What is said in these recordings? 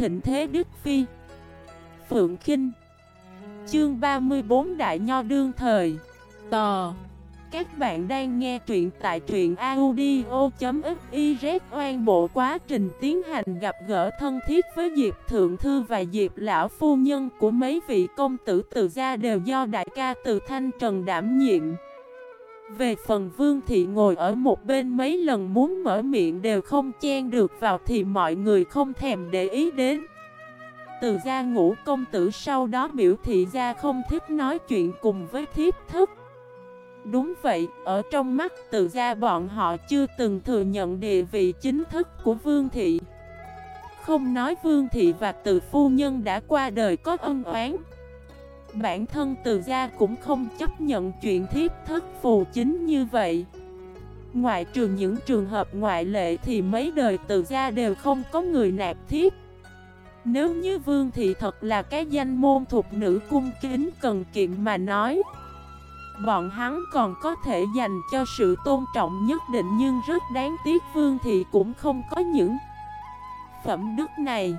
thịnh thế Đức Phi. Phượng Kinh. Chương 34 Đại Nho Đương Thời. Tò. Các bạn đang nghe truyện tại truyện audio.xyz Oan bộ quá trình tiến hành gặp gỡ thân thiết với Diệp Thượng Thư và Diệp Lão Phu Nhân của mấy vị công tử từ gia đều do đại ca từ Thanh Trần đảm nhiệm về phần Vương Thị ngồi ở một bên mấy lần muốn mở miệng đều không chen được vào thì mọi người không thèm để ý đến. Từ gia ngũ công tử sau đó biểu thị gia không thích nói chuyện cùng với thiếp thức. Đúng vậy, ở trong mắt từ gia bọn họ chưa từng thừa nhận địa vị chính thức của Vương Thị. Không nói Vương Thị và từ phu nhân đã qua đời có ân oán. Bản thân từ gia cũng không chấp nhận chuyện thiếp thất phù chính như vậy. Ngoại trừ những trường hợp ngoại lệ thì mấy đời từ gia đều không có người nạp thiếp. Nếu như vương thị thật là cái danh môn thuộc nữ cung kính cần kiệm mà nói. Bọn hắn còn có thể dành cho sự tôn trọng nhất định nhưng rất đáng tiếc vương thị cũng không có những phẩm đức này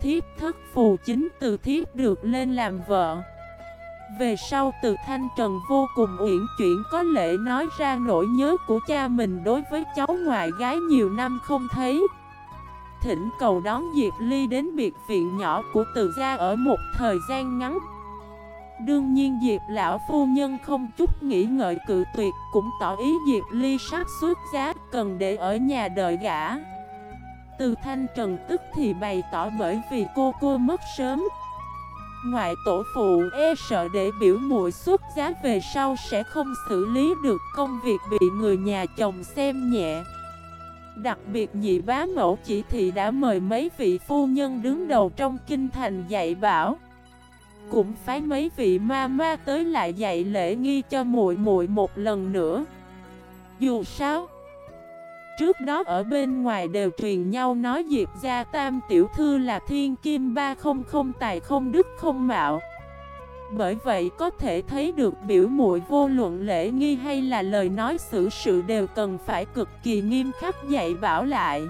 thiếp thất phù chính từ thiếp được lên làm vợ. Về sau từ Thanh Trần vô cùng uyển chuyển, có lễ nói ra nỗi nhớ của cha mình đối với cháu ngoại gái nhiều năm không thấy. Thỉnh cầu đón Diệp Ly đến biệt viện nhỏ của từ gia ở một thời gian ngắn. Đương nhiên Diệp lão phu nhân không chút nghĩ ngợi cự tuyệt, cũng tỏ ý Diệp Ly sắp xuất giá, cần để ở nhà đợi gã từ thanh trần tức thì bày tỏ bởi vì cô cô mất sớm. Ngoại tổ phụ e sợ để biểu muội xuất giá về sau sẽ không xử lý được công việc bị người nhà chồng xem nhẹ. Đặc biệt nhị bá mẫu chỉ thị đã mời mấy vị phu nhân đứng đầu trong kinh thành dạy bảo. Cũng phái mấy vị ma ma tới lại dạy lễ nghi cho muội muội một lần nữa. Dù sao Trước đó ở bên ngoài đều truyền nhau nói Diệp Gia Tam Tiểu Thư là thiên kim ba không không tài không đức không mạo. Bởi vậy có thể thấy được biểu muội vô luận lễ nghi hay là lời nói xử sự đều cần phải cực kỳ nghiêm khắc dạy bảo lại.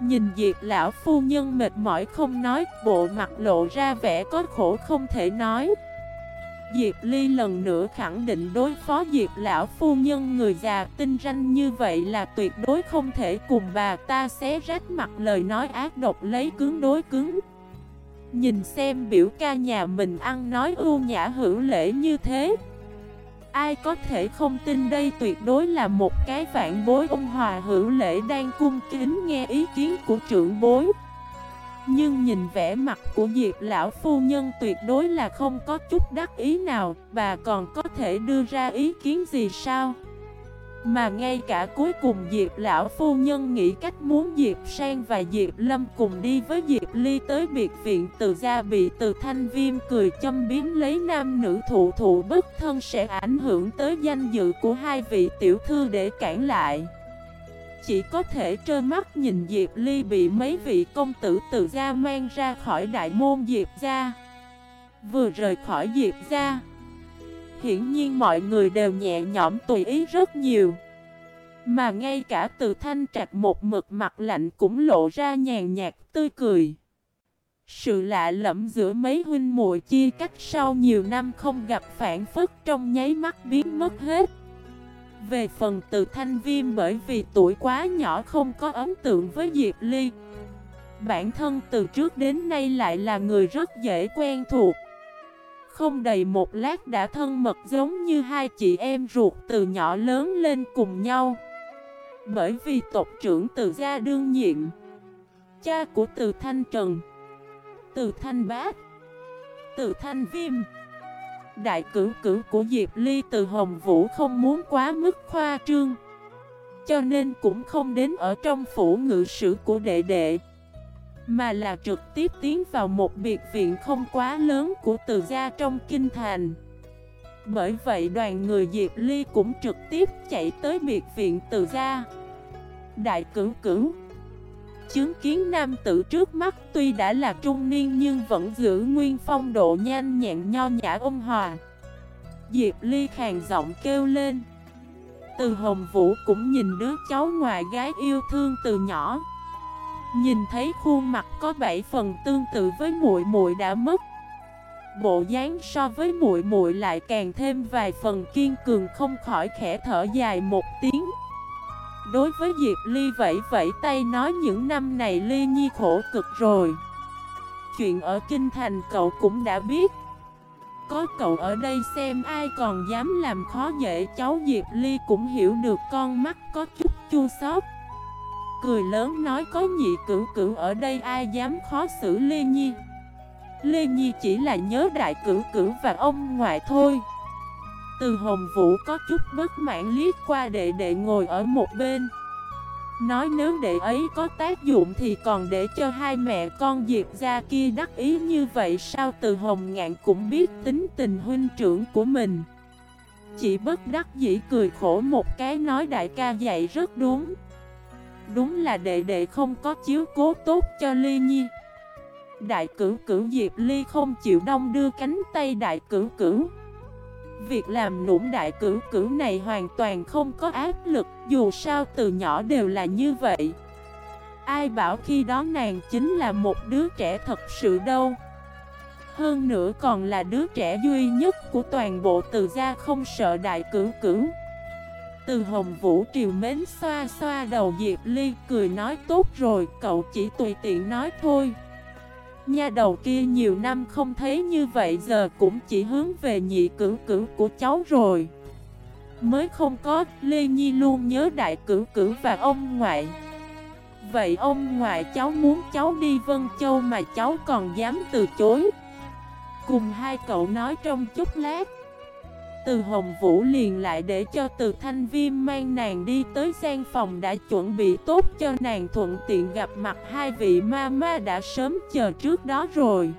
Nhìn Diệp lão phu nhân mệt mỏi không nói, Bộ mặt lộ ra vẻ có khổ không thể nói. Diệp Ly lần nữa khẳng định đối phó Diệp lão phu nhân, người già tinh ranh như vậy là tuyệt đối không thể cùng bà ta xé rách mặt lời nói ác độc lấy cứng đối cứng. Nhìn xem biểu ca nhà mình ăn nói ưu nhã hữu lễ như thế. Ai có thể không tin đây tuyệt đối là một cái vạn bối ông hòa hữu lễ đang cung kính nghe ý kiến của trưởng bối. Nhưng nhìn vẻ mặt của Diệp lão phu nhân tuyệt đối là không có chút đắc ý nào, Bà còn có thể đưa ra ý kiến gì sao? Mà ngay cả cuối cùng Diệp lão phu nhân nghĩ cách muốn Diệp Sang và Diệp Lâm cùng đi với Diệp Ly tới biệt viện từ gia bị từ thanh viêm cười châm biếm lấy nam nữ thụ thụ bất thân sẽ ảnh hưởng tới danh dự của hai vị tiểu thư để cản lại chỉ có thể trơ mắt nhìn Diệp Ly bị mấy vị công tử từ gia mang ra khỏi đại môn Diệp gia. Vừa rời khỏi Diệp gia, Hiển nhiên mọi người đều nhẹ nhõm tùy ý rất nhiều. Mà ngay cả từ thanh trạch một mực mặt lạnh cũng lộ ra nhàn nhạt tươi cười. Sự lạ lẫm giữa mấy huynh muội chia cách sau nhiều năm không gặp phản phức trong nháy mắt biến mất hết về phần từ thanh viêm bởi vì tuổi quá nhỏ không có ấn tượng với Diệp Ly. Bản thân từ trước đến nay lại là người rất dễ quen thuộc. Không đầy một lát đã thân mật giống như hai chị em ruột từ nhỏ lớn lên cùng nhau. Bởi vì tộc trưởng từ gia đương nhiệm, Cha của từ thanh trần, Từ thanh bác, Từ thanh viêm. Đại cử cử của Diệp Ly từ Hồng Vũ không muốn quá mức khoa trương, Cho nên cũng không đến ở trong phủ ngự sử của đệ đệ, Mà là trực tiếp tiến vào một biệt viện không quá lớn của từ gia trong kinh thành. Bởi vậy đoàn người Diệp Ly cũng trực tiếp chạy tới biệt viện từ gia. Đại cử cử Chứng kiến nam tử trước mắt tuy đã là trung niên nhưng vẫn giữ nguyên phong độ nhanh nhẹn nho nhã ôn hòa. Diệp Ly khàn giọng kêu lên. Từ Hồng Vũ cũng nhìn đứa cháu ngoài gái yêu thương từ nhỏ. Nhìn thấy khuôn mặt có bảy phần tương tự với muội muội đã mất. Bộ dáng so với muội muội lại càng thêm vài phần kiên cường không khỏi khẽ thở dài một tiếng. Đối với Diệp Ly vẫy vẫy tay nói những năm này Ly Nhi khổ cực rồi. Chuyện ở Kinh Thành cậu cũng đã biết. Có cậu ở đây xem ai còn dám làm khó dễ cháu Diệp Ly cũng hiểu được con mắt có chút chua xót. Cười lớn nói có nhị cửu cửu ở đây ai dám khó xử Ly Nhi. Lê Nhi chỉ là nhớ đại cửu cửu và ông ngoại thôi. Từ hồng vũ có chút bất mãn liếc qua đệ đệ ngồi ở một bên. Nói nếu đệ ấy có tác dụng thì còn để cho hai mẹ con Diệp ra kia đắc ý như vậy sao? Từ hồng ngạn cũng biết tính tình huynh trưởng của mình. Chỉ bất đắc dĩ cười khổ một cái nói đại ca dạy rất đúng. Đúng là đệ đệ không có chiếu cố tốt cho Ly Nhi. Đại cửu cửu Diệp Ly không chịu đông đưa cánh tay đại cửu cửu. Việc làm nũng đại cử cử này hoàn toàn không có áp lực, Dù sao từ nhỏ đều là như vậy. Ai bảo khi đó nàng chính là một đứa trẻ thật sự đâu? Hơn nữa còn là đứa trẻ duy nhất của toàn bộ từ gia không sợ đại cử cử. Từ hồng vũ, triều mến xoa xoa đầu Diệp Ly, cười nói, tốt rồi, cậu chỉ tùy tiện nói thôi. Nha đầu kia nhiều năm không thấy như vậy giờ cũng chỉ hướng về nhị cử cử của cháu rồi. Mới không có, Lê Nhi luôn nhớ đại cử cử và ông ngoại. Vậy ông ngoại cháu muốn cháu đi Vân Châu mà cháu còn dám từ chối. Cùng hai cậu nói trong chút lát từ Hồng Vũ liền lại để cho từ Thanh Viêm mang nàng đi tới gian phòng đã chuẩn bị tốt cho nàng thuận tiện gặp mặt hai vị ma ma đã sớm chờ trước đó rồi.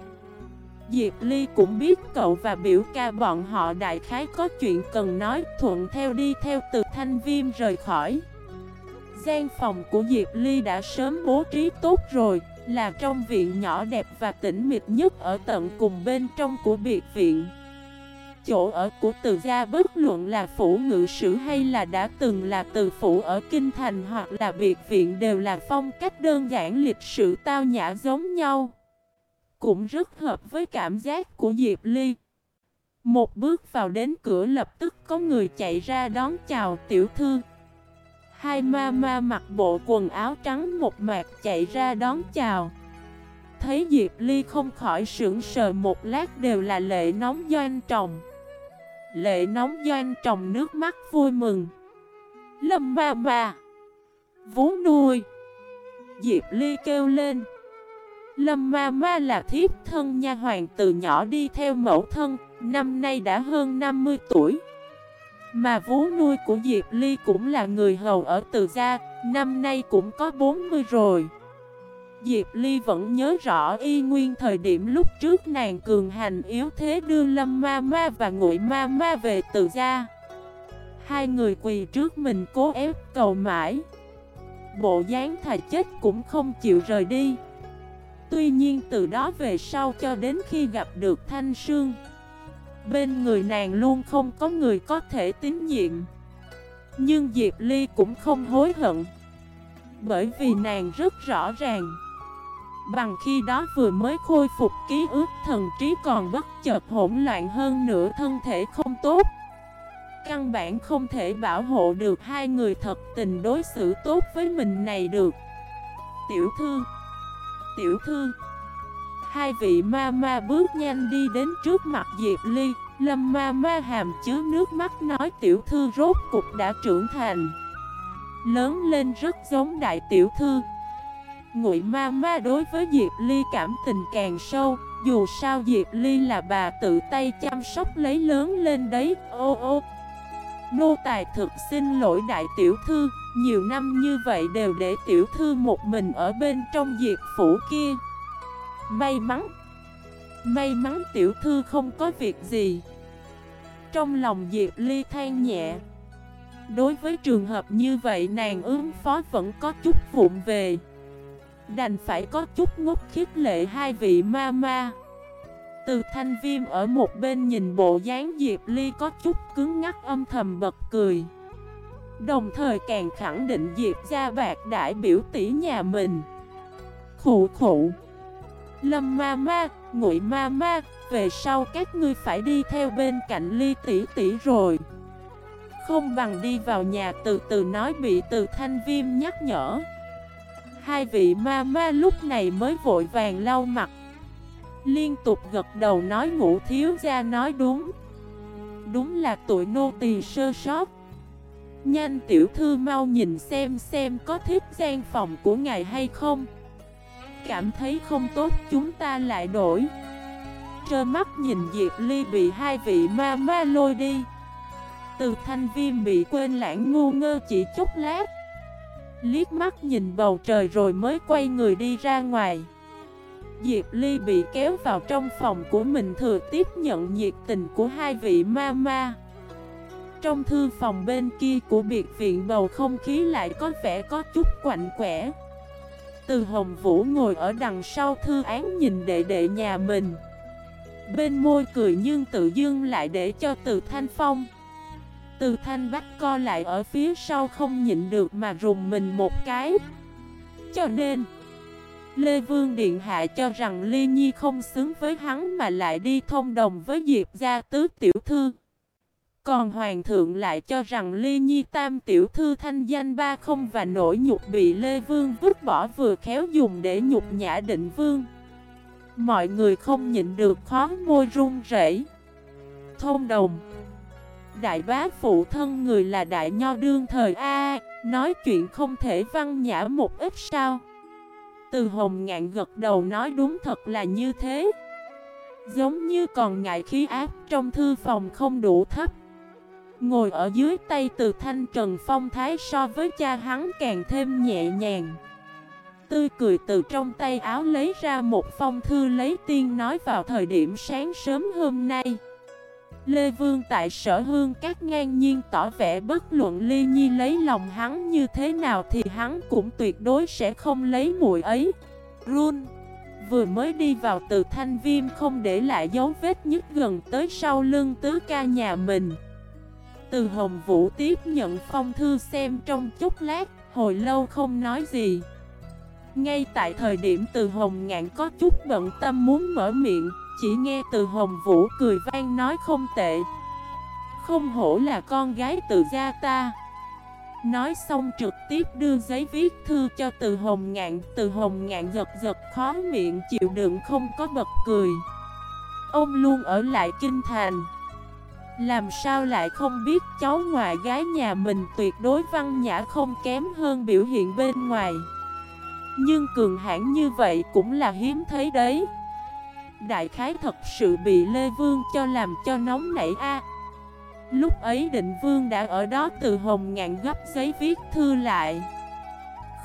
Diệp Ly cũng biết cậu và biểu ca bọn họ đại khái có chuyện cần nói thuận theo đi theo từ Thanh Viêm rời khỏi. Gian phòng của Diệp Ly đã sớm bố trí tốt rồi, là trong viện nhỏ đẹp và tĩnh mịch nhất ở tận cùng bên trong của biệt viện chỗ ở của từ gia bất luận là phủ ngự sử hay là đã từng là từ phủ ở Kinh Thành hoặc là biệt viện đều là phong cách đơn giản lịch sự tao nhã giống nhau. Cũng rất hợp với cảm giác của Diệp Ly. Một bước vào đến cửa lập tức có người chạy ra đón chào tiểu thư. Hai ma ma mặc bộ quần áo trắng một mạc chạy ra đón chào. Thấy Diệp Ly không khỏi sững sờ một lát đều là lệ nóng doanh tròng. Lệ nóng doanh trong nước mắt vui mừng. Lâm Ba Ba, Vú nuôi. Diệp Ly kêu lên. Lâm ma ma là thiếp thân nha hoàng từ nhỏ đi theo mẫu thân Năm nay đã hơn 50 tuổi. Mà vú nuôi của Diệp Ly cũng là người hầu ở từ gia Năm nay cũng có 40 rồi. Diệp Ly vẫn nhớ rõ y nguyên thời điểm lúc trước nàng cường hành yếu thế đưa Lâm Ma Ma và Ngụy Ma Ma về từ gia. Hai người quỳ trước mình cố ép cầu mãi. Bộ dáng thà chết cũng không chịu rời đi. Tuy nhiên từ đó về sau cho đến khi gặp được Thanh Sương, Bên người nàng luôn không có người có thể tín nhiệm Nhưng Diệp Ly cũng không hối hận, Bởi vì nàng rất rõ ràng Bằng khi đó vừa mới khôi phục ký ức, thần trí còn bất chợt hỗn loạn hơn nữa thân thể không tốt. Căn bản không thể bảo hộ được hai người thật tình đối xử tốt với mình này được. Tiểu thư Tiểu thư. Hai vị ma ma bước nhanh đi đến trước mặt Diệp Ly, Lâm ma ma hàm chứa nước mắt nói tiểu thư rốt cục đã trưởng thành. Lớn lên rất giống đại tiểu thư. Ngụy ma ma đối với Diệp Ly cảm tình càng sâu, Dù sao Diệp Ly là bà tự tay chăm sóc lấy lớn lên đấy, Ô ô. Nô tài thực xin lỗi đại tiểu thư, Nhiều năm như vậy đều để tiểu thư một mình ở bên trong Diệp phủ kia. May mắn May mắn tiểu thư không có việc gì. Trong lòng Diệp Ly than nhẹ. Đối với trường hợp như vậy nàng ứng phó vẫn có chút vụn về. Đành phải có chút ngốc khiết lệ hai vị ma ma. Từ thanh viêm ở một bên nhìn bộ dáng Diệp Ly có chút cứng ngắc âm thầm bật cười. Đồng thời càng khẳng định Diệp gia bạc đại biểu tỷ nhà mình. Khủ khủ Lâm ma ma, ngụy ma ma Về sau các ngươi phải đi theo bên cạnh ly tỷ tỷ rồi. Không bằng đi vào nhà từ từ nói bị từ thanh viêm nhắc nhở. Hai vị ma ma lúc này mới vội vàng lau mặt. Liên tục gật đầu nói ngủ thiếu ra nói đúng. Đúng là tụi nô tỳ sơ sót. Nhanh tiểu thư mau nhìn xem xem có thiết gian phòng của ngài hay không. Cảm thấy không tốt chúng ta lại đổi. Trơ mắt nhìn Diệp Ly bị hai vị ma ma lôi đi. Từ thanh viêm bị quên lãng ngu ngơ chỉ chút lát. Liếc mắt nhìn bầu trời rồi mới quay người đi ra ngoài. Diệp Ly bị kéo vào trong phòng của mình thừa tiếp nhận nhiệt tình của hai vị ma ma. Trong thư phòng bên kia của biệt viện bầu không khí lại có vẻ có chút quạnh quẻ. Từ Hồng Vũ ngồi ở đằng sau thư án nhìn đệ đệ nhà mình. Bên môi cười nhưng tự dưng lại để cho từ Thanh Phong. Từ Thanh Bách co lại ở phía sau không nhịn được mà rùng mình một cái Cho nên, Lê Vương Điện Hạ cho rằng Ly Nhi không xứng với hắn mà lại đi thông đồng với Diệp Gia Tứ Tiểu Thư. Còn Hoàng thượng lại cho rằng Ly Nhi Tam Tiểu Thư thanh danh ba không và nỗi nhục bị Lê Vương vứt bỏ vừa khéo dùng để nhục nhã định Vương. Mọi người không nhịn được khó môi run rẩy. Thông đồng Đại bá phụ thân người là đại nho đương thời A, Nói chuyện không thể văn nhã một ít sao? Từ hồng ngạn gật đầu nói đúng thật là như thế. Giống như còn ngại khí áp trong thư phòng không đủ thấp. Ngồi ở dưới tay từ thanh trần phong thái so với cha hắn càng thêm nhẹ nhàng. Tươi cười từ trong tay áo lấy ra một phong thư lấy tiên nói vào thời điểm sáng sớm hôm nay. Lê Vương tại sở hương các ngang nhiên tỏ vẻ bất luận Ly Nhi lấy lòng hắn như thế nào thì hắn cũng tuyệt đối sẽ không lấy muội ấy. Run Vừa mới đi vào từ thanh viêm không để lại dấu vết nhất gần tới sau lưng tứ ca nhà mình. Từ Hồng Vũ tiếp nhận phong thư xem trong chút lát, hồi lâu không nói gì. Ngay tại thời điểm từ Hồng Ngạn có chút bận tâm muốn mở miệng, chỉ nghe từ Hồng Vũ cười vang nói không tệ. Không hổ là con gái từ gia ta. Nói xong trực tiếp đưa giấy viết thư cho từ Hồng Ngạn. Từ Hồng Ngạn giật giật khó miệng, chịu đựng không có bật cười. Ông luôn ở lại kinh thành. Làm sao lại không biết cháu ngoại gái nhà mình tuyệt đối văn nhã không kém hơn biểu hiện bên ngoài. Nhưng cường hãn như vậy cũng là hiếm thấy đấy. Đại khái thật sự bị Lê Vương cho làm cho nóng nảy a. Lúc ấy định Vương đã ở đó từ hồng ngạn gấp giấy viết thư lại.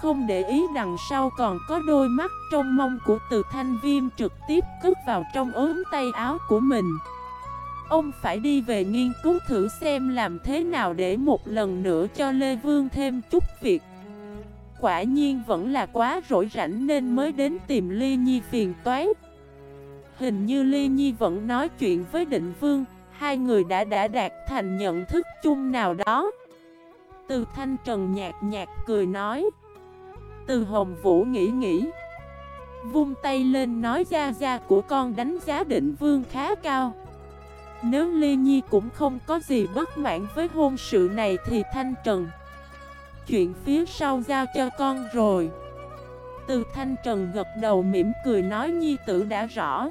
Không để ý đằng sau còn có đôi mắt trong mông của từ thanh viêm trực tiếp cất vào trong ốm tay áo của mình. Ông phải đi về nghiên cứu thử xem làm thế nào để một lần nữa cho Lê Vương thêm chút việc. Quả nhiên vẫn là quá rỗi rảnh nên mới đến tìm Ly Nhi phiền toái. Hình như Ly Nhi vẫn nói chuyện với định vương, Hai người đã đã đạt thành nhận thức chung nào đó. Từ thanh trần nhạt nhạt cười nói. Từ hồng vũ nghĩ nghĩ, Vung tay lên nói ra ra của con đánh giá định vương khá cao. Nếu Ly Nhi cũng không có gì bất mãn với hôn sự này thì thanh trần, Chuyện phía sau giao cho con rồi. Từ thanh trần gật đầu mỉm cười nói Nhi tử đã rõ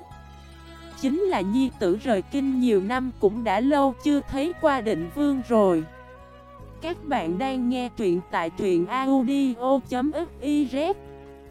chính là nhi tử rời kinh nhiều năm cũng đã lâu chưa thấy qua định vương rồi. Các bạn đang nghe truyện tại truyện audio.fif